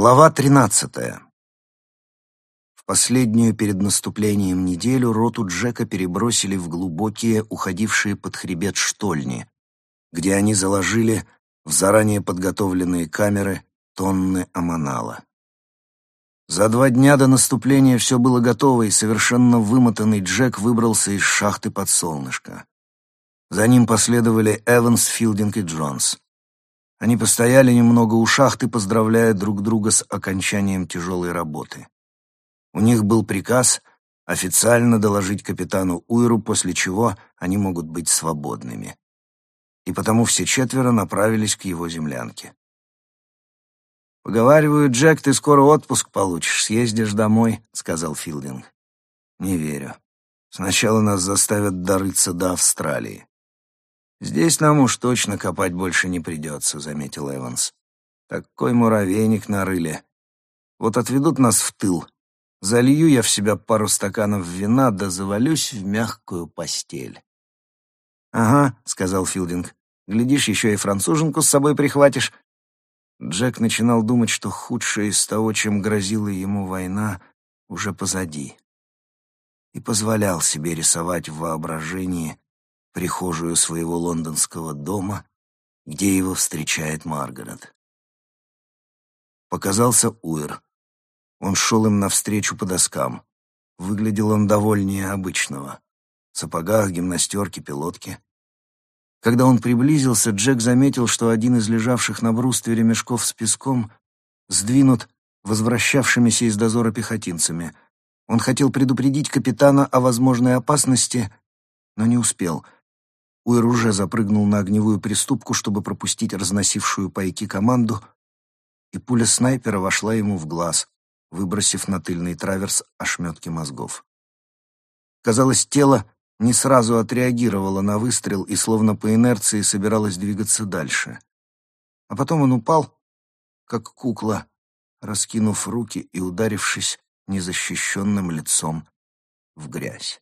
Глава тринадцатая. В последнюю перед наступлением неделю роту Джека перебросили в глубокие, уходившие под хребет штольни, где они заложили в заранее подготовленные камеры тонны аманала. За два дня до наступления все было готово, и совершенно вымотанный Джек выбрался из шахты под солнышко. За ним последовали Эванс, Филдинг и Джонс. Они постояли немного у шахты, поздравляя друг друга с окончанием тяжелой работы. У них был приказ официально доложить капитану Уйру, после чего они могут быть свободными. И потому все четверо направились к его землянке. «Поговариваю, Джек, ты скоро отпуск получишь, съездишь домой», — сказал Филдинг. «Не верю. Сначала нас заставят дорыться до Австралии». «Здесь нам уж точно копать больше не придется», — заметил Эванс. «Такой муравейник нарыли. Вот отведут нас в тыл. Залью я в себя пару стаканов вина, да завалюсь в мягкую постель». «Ага», — сказал Филдинг. «Глядишь, еще и француженку с собой прихватишь». Джек начинал думать, что худшее из того, чем грозила ему война, уже позади. И позволял себе рисовать в воображении прихожую своего лондонского дома, где его встречает Маргарет. Показался Уэр. Он шел им навстречу по доскам. Выглядел он довольнее обычного. В сапогах, гимнастерке, пилотке. Когда он приблизился, Джек заметил, что один из лежавших на бруствере мешков с песком сдвинут возвращавшимися из дозора пехотинцами. Он хотел предупредить капитана о возможной опасности, но не успел — Уэр уже запрыгнул на огневую приступку, чтобы пропустить разносившую пайки команду, и пуля снайпера вошла ему в глаз, выбросив на тыльный траверс ошметки мозгов. Казалось, тело не сразу отреагировало на выстрел и словно по инерции собиралось двигаться дальше. А потом он упал, как кукла, раскинув руки и ударившись незащищенным лицом в грязь.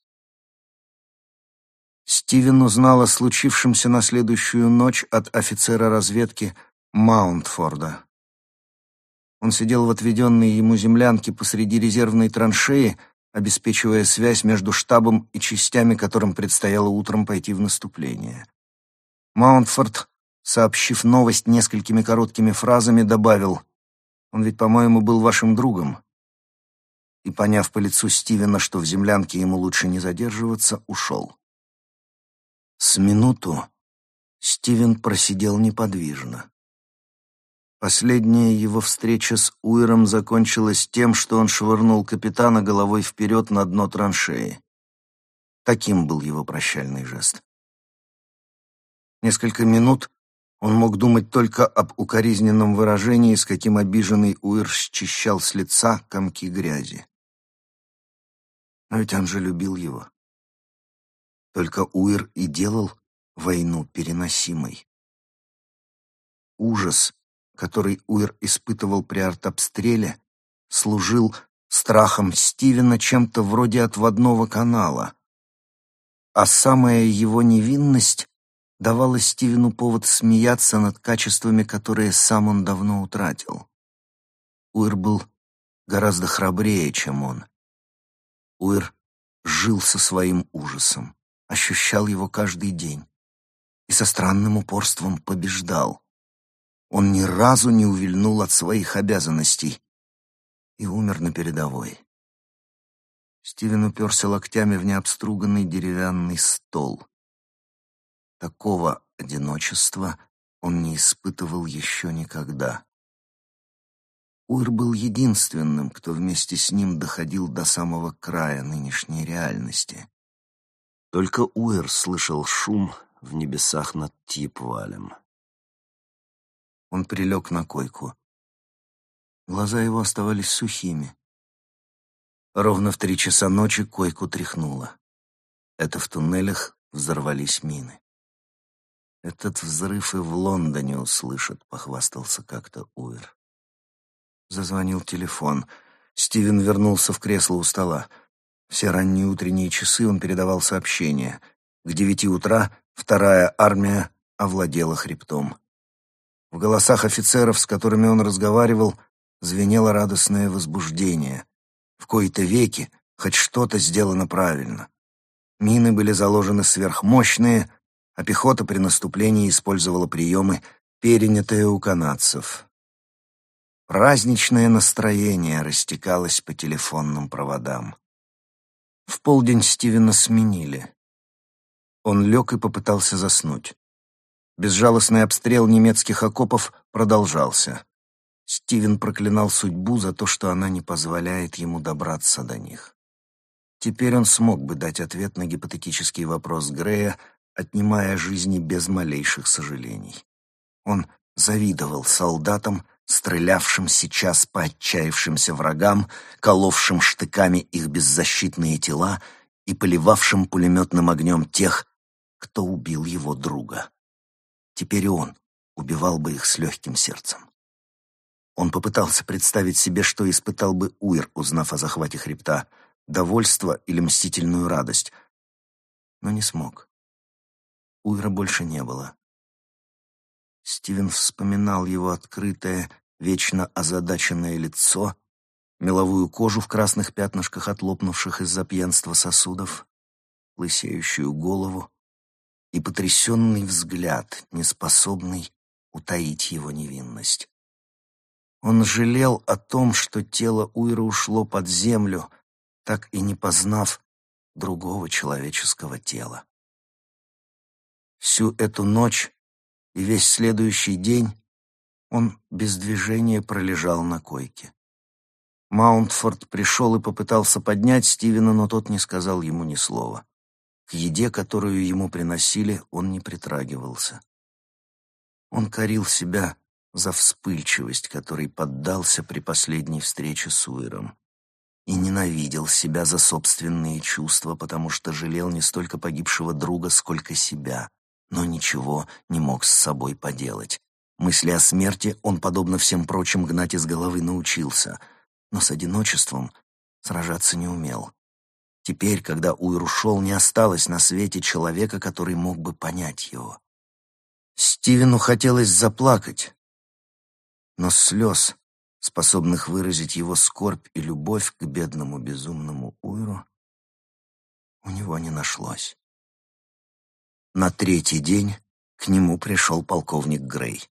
Стивен узнал о случившемся на следующую ночь от офицера разведки Маунтфорда. Он сидел в отведенной ему землянке посреди резервной траншеи, обеспечивая связь между штабом и частями, которым предстояло утром пойти в наступление. Маунтфорд, сообщив новость несколькими короткими фразами, добавил «Он ведь, по-моему, был вашим другом». И, поняв по лицу Стивена, что в землянке ему лучше не задерживаться, ушел. С минуту Стивен просидел неподвижно. Последняя его встреча с Уиром закончилась тем, что он швырнул капитана головой вперед на дно траншеи. Таким был его прощальный жест. Несколько минут он мог думать только об укоризненном выражении, с каким обиженный Уир счищал с лица комки грязи. Но ведь он же любил его. Только Уир и делал войну переносимой. Ужас, который Уир испытывал при артобстреле, служил страхом Стивена чем-то вроде отводного канала, а самая его невинность давала Стивену повод смеяться над качествами, которые сам он давно утратил. Уир был гораздо храбрее, чем он. Уир жил со своим ужасом ощущал его каждый день и со странным упорством побеждал. Он ни разу не увильнул от своих обязанностей и умер на передовой. Стивен уперся локтями в необструганный деревянный стол. Такого одиночества он не испытывал еще никогда. Уир был единственным, кто вместе с ним доходил до самого края нынешней реальности. Только Уэр слышал шум в небесах над Типвалем. Он прилег на койку. Глаза его оставались сухими. Ровно в три часа ночи койку тряхнуло. Это в туннелях взорвались мины. «Этот взрыв и в Лондоне услышат», — похвастался как-то Уэр. Зазвонил телефон. Стивен вернулся в кресло у стола. Все ранние утренние часы он передавал сообщения. К девяти утра вторая армия овладела хребтом. В голосах офицеров, с которыми он разговаривал, звенело радостное возбуждение. В кои-то веки хоть что-то сделано правильно. Мины были заложены сверхмощные, а пехота при наступлении использовала приемы, перенятые у канадцев. Праздничное настроение растекалось по телефонным проводам. В полдень Стивена сменили. Он лег и попытался заснуть. Безжалостный обстрел немецких окопов продолжался. Стивен проклинал судьбу за то, что она не позволяет ему добраться до них. Теперь он смог бы дать ответ на гипотетический вопрос Грея, отнимая жизни без малейших сожалений. Он завидовал солдатам, стрелявшим сейчас по отчаявшимся врагам, коловшим штыками их беззащитные тела и поливавшим пулеметным огнем тех, кто убил его друга. Теперь и он убивал бы их с легким сердцем. Он попытался представить себе, что испытал бы Уир, узнав о захвате хребта, довольство или мстительную радость, но не смог. Уира больше не было. Стивен вспоминал его открытое, вечно озадаченное лицо, меловую кожу в красных пятнышках от лопнувших из-за пьянства сосудов, лысеющую голову и потрясенный взгляд, неспособный утаить его невинность. Он жалел о том, что тело Уйра ушло под землю, так и не познав другого человеческого тела. Всю эту ночь и весь следующий день он без движения пролежал на койке. Маунтфорд пришел и попытался поднять Стивена, но тот не сказал ему ни слова. К еде, которую ему приносили, он не притрагивался. Он корил себя за вспыльчивость, которой поддался при последней встрече с Уиром. И ненавидел себя за собственные чувства, потому что жалел не столько погибшего друга, сколько себя, но ничего не мог с собой поделать. Мысли о смерти он, подобно всем прочим, гнать из головы научился, но с одиночеством сражаться не умел. Теперь, когда Уир ушел, не осталось на свете человека, который мог бы понять его. Стивену хотелось заплакать, но слез, способных выразить его скорбь и любовь к бедному безумному Уйру, у него не нашлось. На третий день к нему пришел полковник Грей.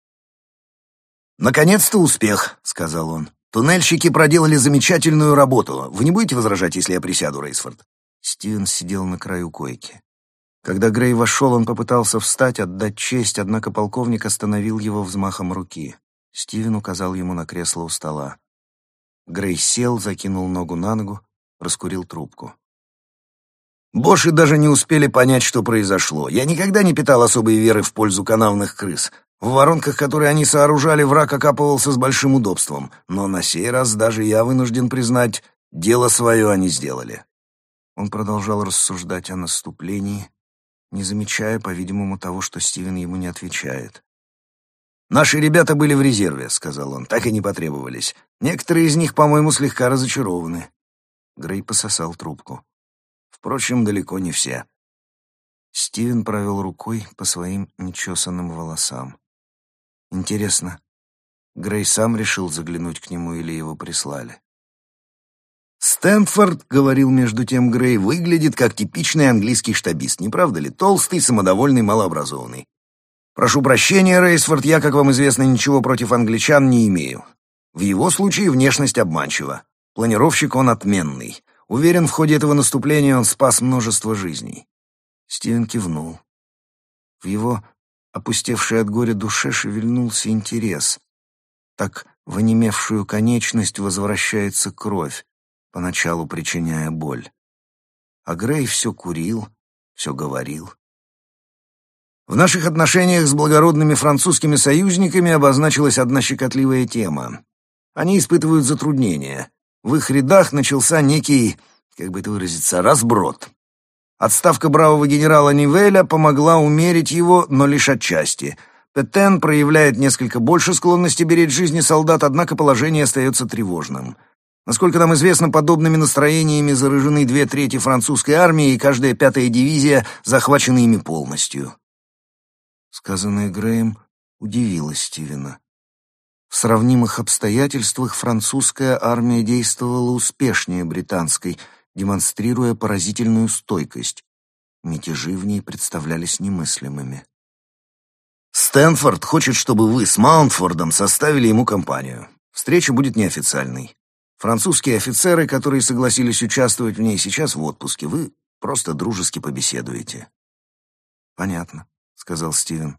«Наконец-то успех», — сказал он. «Туннельщики проделали замечательную работу. Вы не будете возражать, если я присяду, Рейсфорд?» Стивен сидел на краю койки. Когда Грей вошел, он попытался встать, отдать честь, однако полковник остановил его взмахом руки. Стивен указал ему на кресло у стола. Грей сел, закинул ногу на ногу, раскурил трубку. Боши даже не успели понять, что произошло. Я никогда не питал особой веры в пользу канавных крыс. В воронках, которые они сооружали, враг окапывался с большим удобством. Но на сей раз даже я вынужден признать, дело свое они сделали. Он продолжал рассуждать о наступлении, не замечая, по-видимому, того, что Стивен ему не отвечает. «Наши ребята были в резерве», — сказал он, — «так и не потребовались. Некоторые из них, по-моему, слегка разочарованы». Грей пососал трубку. Впрочем, далеко не все. Стивен провел рукой по своим нечесанным волосам. Интересно, Грей сам решил заглянуть к нему или его прислали? «Стэнфорд», — говорил между тем Грей, — «выглядит как типичный английский штабист, не правда ли? Толстый, самодовольный, малообразованный. Прошу прощения, Рейсфорд, я, как вам известно, ничего против англичан не имею. В его случае внешность обманчива. Планировщик он отменный. Уверен, в ходе этого наступления он спас множество жизней. Стивен кивнул. В его опустевшей от горя душе шевельнулся интерес. Так в онемевшую конечность возвращается кровь, поначалу причиняя боль. А Грей все курил, все говорил. В наших отношениях с благородными французскими союзниками обозначилась одна щекотливая тема. Они испытывают затруднения. В их рядах начался некий, как бы это выразиться, разброд. Отставка бравого генерала Нивеля помогла умерить его, но лишь отчасти. Петен проявляет несколько больше склонности беречь жизни солдат, однако положение остается тревожным. Насколько нам известно, подобными настроениями заражены две трети французской армии, и каждая пятая дивизия захвачена ими полностью. Сказанное Греем удивило Стивена. В сравнимых обстоятельствах французская армия действовала успешнее британской, демонстрируя поразительную стойкость. Мятежи в ней представлялись немыслимыми. «Стэнфорд хочет, чтобы вы с Маунтфордом составили ему компанию. Встреча будет неофициальной. Французские офицеры, которые согласились участвовать в ней, сейчас в отпуске. Вы просто дружески побеседуете». «Понятно», — сказал Стивен.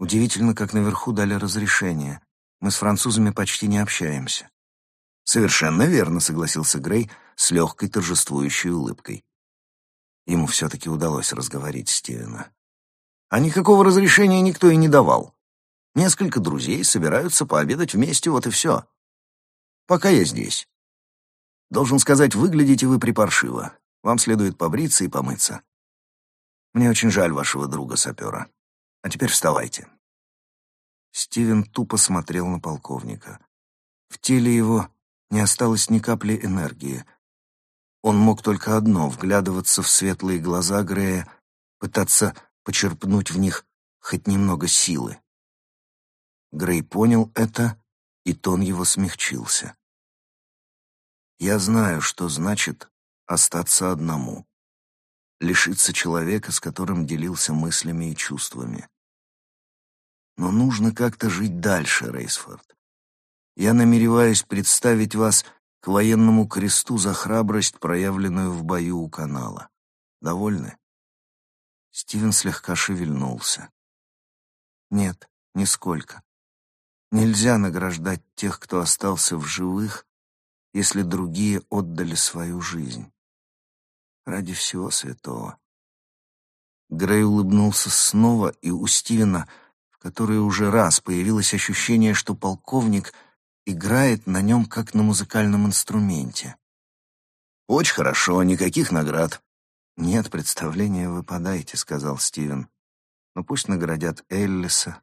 «Удивительно, как наверху дали разрешение. Мы с французами почти не общаемся». «Совершенно верно», — согласился Грей с легкой торжествующей улыбкой. Ему все-таки удалось разговорить Стивена. А никакого разрешения никто и не давал. Несколько друзей собираются пообедать вместе, вот и все. Пока я здесь. Должен сказать, выглядите вы припаршиво. Вам следует побриться и помыться. Мне очень жаль вашего друга-сапера. А теперь вставайте. Стивен тупо смотрел на полковника. В теле его не осталось ни капли энергии. Он мог только одно — вглядываться в светлые глаза Грея, пытаться почерпнуть в них хоть немного силы. Грей понял это, и тон его смягчился. «Я знаю, что значит остаться одному, лишиться человека, с которым делился мыслями и чувствами. Но нужно как-то жить дальше, Рейсфорд. Я намереваюсь представить вас к военному кресту за храбрость, проявленную в бою у канала. Довольны?» Стивен слегка шевельнулся. «Нет, нисколько. Нельзя награждать тех, кто остался в живых, если другие отдали свою жизнь. Ради всего святого». Грей улыбнулся снова, и у Стивена, в который уже раз появилось ощущение, что полковник — играет на нем, как на музыкальном инструменте. «Очень хорошо, никаких наград». «Нет, представления вы подаете», — сказал Стивен. «Но пусть наградят Эллиса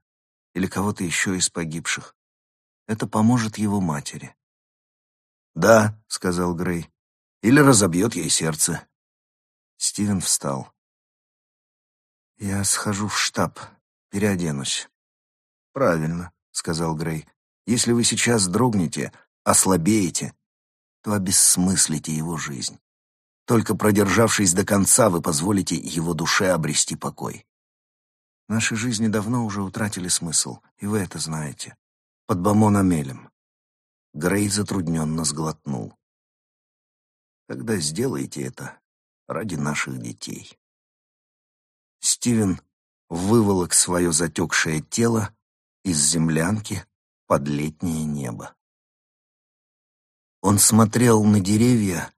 или кого-то еще из погибших. Это поможет его матери». «Да», — сказал Грей, — «или разобьет ей сердце». Стивен встал. «Я схожу в штаб, переоденусь». «Правильно», — сказал Грей. Если вы сейчас дрогнете, ослабеете, то обессмыслите его жизнь. Только продержавшись до конца, вы позволите его душе обрести покой. Наши жизни давно уже утратили смысл, и вы это знаете. Под Бамон-Амелем. Грей затрудненно сглотнул. Тогда сделайте это ради наших детей. Стивен выволок свое затекшее тело из землянки, под летнее небо. Он смотрел на деревья,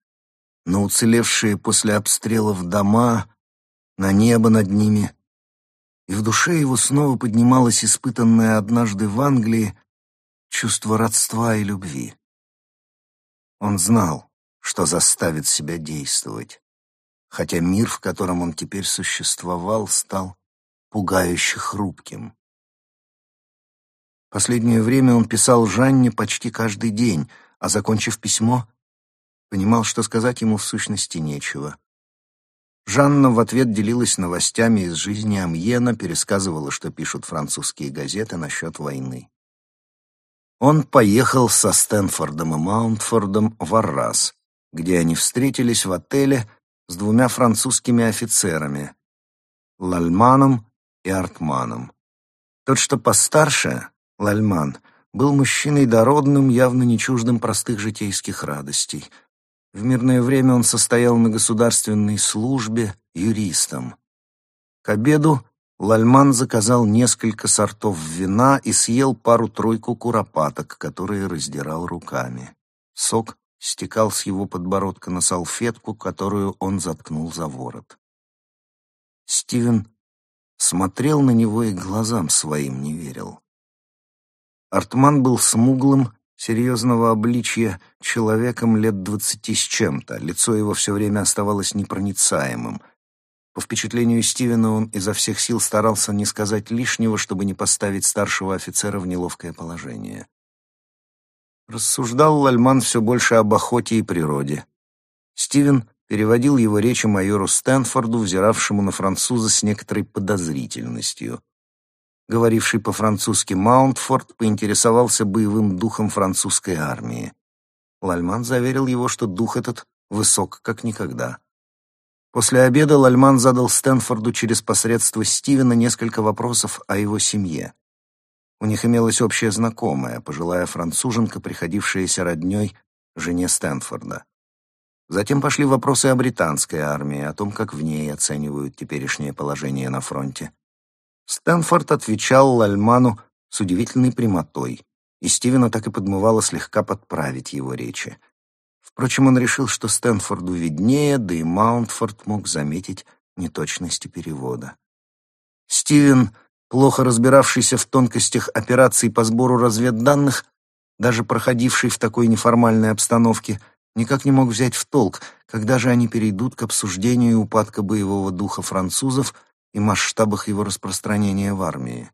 на уцелевшие после обстрелов дома, на небо над ними, и в душе его снова поднималось испытанное однажды в Англии чувство родства и любви. Он знал, что заставит себя действовать, хотя мир, в котором он теперь существовал, стал пугающе хрупким. Последнее время он писал Жанне почти каждый день, а, закончив письмо, понимал, что сказать ему в сущности нечего. Жанна в ответ делилась новостями из жизни Амьена, пересказывала, что пишут французские газеты насчет войны. Он поехал со Стэнфордом и Маунтфордом в Аррас, где они встретились в отеле с двумя французскими офицерами — Лальманом и Артманом. Тот, что постарше, Лальман был мужчиной дородным, явно не чуждым простых житейских радостей. В мирное время он состоял на государственной службе юристом. К обеду Лальман заказал несколько сортов вина и съел пару-тройку куропаток, которые раздирал руками. Сок стекал с его подбородка на салфетку, которую он заткнул за ворот. Стивен смотрел на него и глазам своим не верил. Артман был смуглым, серьезного обличья, человеком лет двадцати с чем-то. Лицо его все время оставалось непроницаемым. По впечатлению Стивена он изо всех сил старался не сказать лишнего, чтобы не поставить старшего офицера в неловкое положение. Рассуждал Лальман все больше об охоте и природе. Стивен переводил его речи майору Стэнфорду, взиравшему на француза с некоторой подозрительностью. говоривший по-французски Маунтфорд, поинтересовался боевым духом французской армии. Лальман заверил его, что дух этот высок как никогда. После обеда Лальман задал Стэнфорду через посредство Стивена несколько вопросов о его семье. У них имелась общая знакомая, пожилая француженка, приходившаяся роднёй жене Стэнфорда. Затем пошли вопросы о британской армии, о том, как в ней оценивают теперешнее положение на фронте. Стэнфорд отвечал Лальману с удивительной прямотой, и Стивена так и подмывало слегка подправить его речи. Впрочем, он решил, что Стэнфорду виднее, да и Маунтфорд мог заметить неточности перевода. Стивен, плохо разбиравшийся в тонкостях операций по сбору разведданных, даже проходивший в такой неформальной обстановке, никак не мог взять в толк, когда же они перейдут к обсуждению упадка боевого духа французов и масштабах его распространения в армии.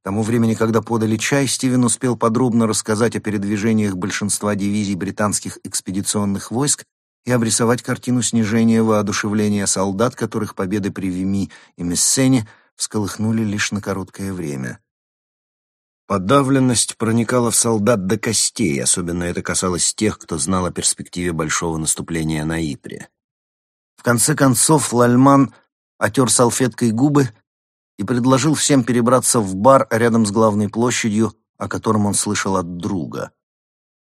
К тому времени, когда подали чай, Стивен успел подробно рассказать о передвижениях большинства дивизий британских экспедиционных войск и обрисовать картину снижения воодушевления солдат, которых победы при Вими и Мессене всколыхнули лишь на короткое время. Подавленность проникала в солдат до костей, особенно это касалось тех, кто знал о перспективе большого наступления на Ипре. В конце концов Лальман отер салфеткой губы и предложил всем перебраться в бар рядом с главной площадью, о котором он слышал от друга.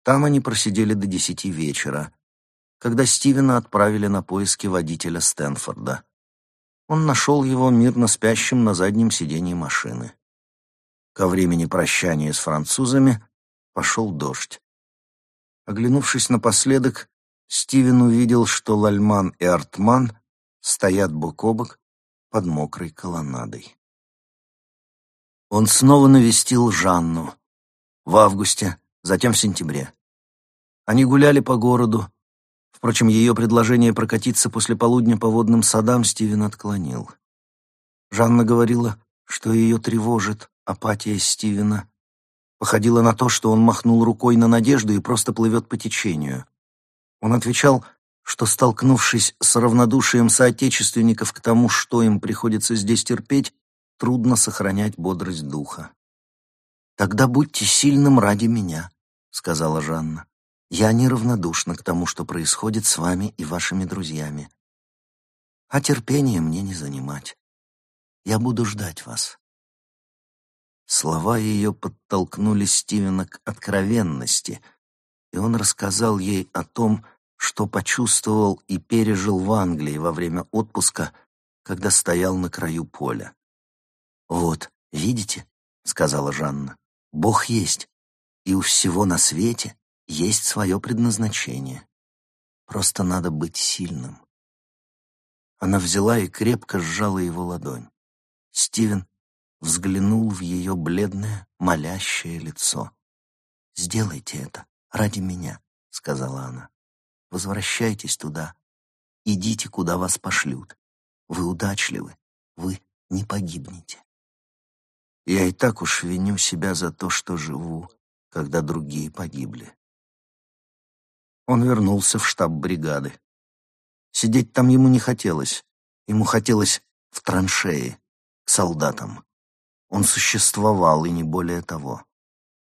Там они просидели до десяти вечера, когда Стивена отправили на поиски водителя Стэнфорда. Он нашел его мирно спящим на заднем сидении машины. Ко времени прощания с французами пошел дождь. Оглянувшись напоследок, Стивен увидел, что Лальман и Артман стоят бок о бок под мокрой колоннадой. Он снова навестил Жанну. В августе, затем в сентябре. Они гуляли по городу. Впрочем, ее предложение прокатиться после полудня по водным садам Стивен отклонил. Жанна говорила, что ее тревожит апатия Стивена. Походила на то, что он махнул рукой на надежду и просто плывет по течению. Он отвечал, что, столкнувшись с равнодушием соотечественников к тому, что им приходится здесь терпеть, трудно сохранять бодрость духа. «Тогда будьте сильным ради меня», — сказала Жанна. «Я неравнодушна к тому, что происходит с вами и вашими друзьями. А терпение мне не занимать. Я буду ждать вас». Слова ее подтолкнули Стивена к откровенности, и он рассказал ей о том, что почувствовал и пережил в Англии во время отпуска, когда стоял на краю поля. «Вот, видите?» — сказала Жанна. «Бог есть, и у всего на свете есть свое предназначение. Просто надо быть сильным». Она взяла и крепко сжала его ладонь. Стивен взглянул в ее бледное, молящее лицо. «Сделайте это ради меня», — сказала она. «Возвращайтесь туда. Идите, куда вас пошлют. Вы удачливы. Вы не погибнете». Я и так уж виню себя за то, что живу, когда другие погибли. Он вернулся в штаб бригады. Сидеть там ему не хотелось. Ему хотелось в траншеи, к солдатам. Он существовал, и не более того.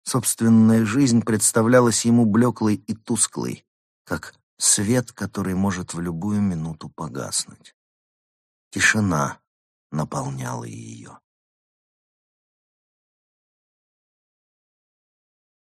Собственная жизнь представлялась ему блеклой и тусклой, как свет, который может в любую минуту погаснуть. Тишина наполняла ее.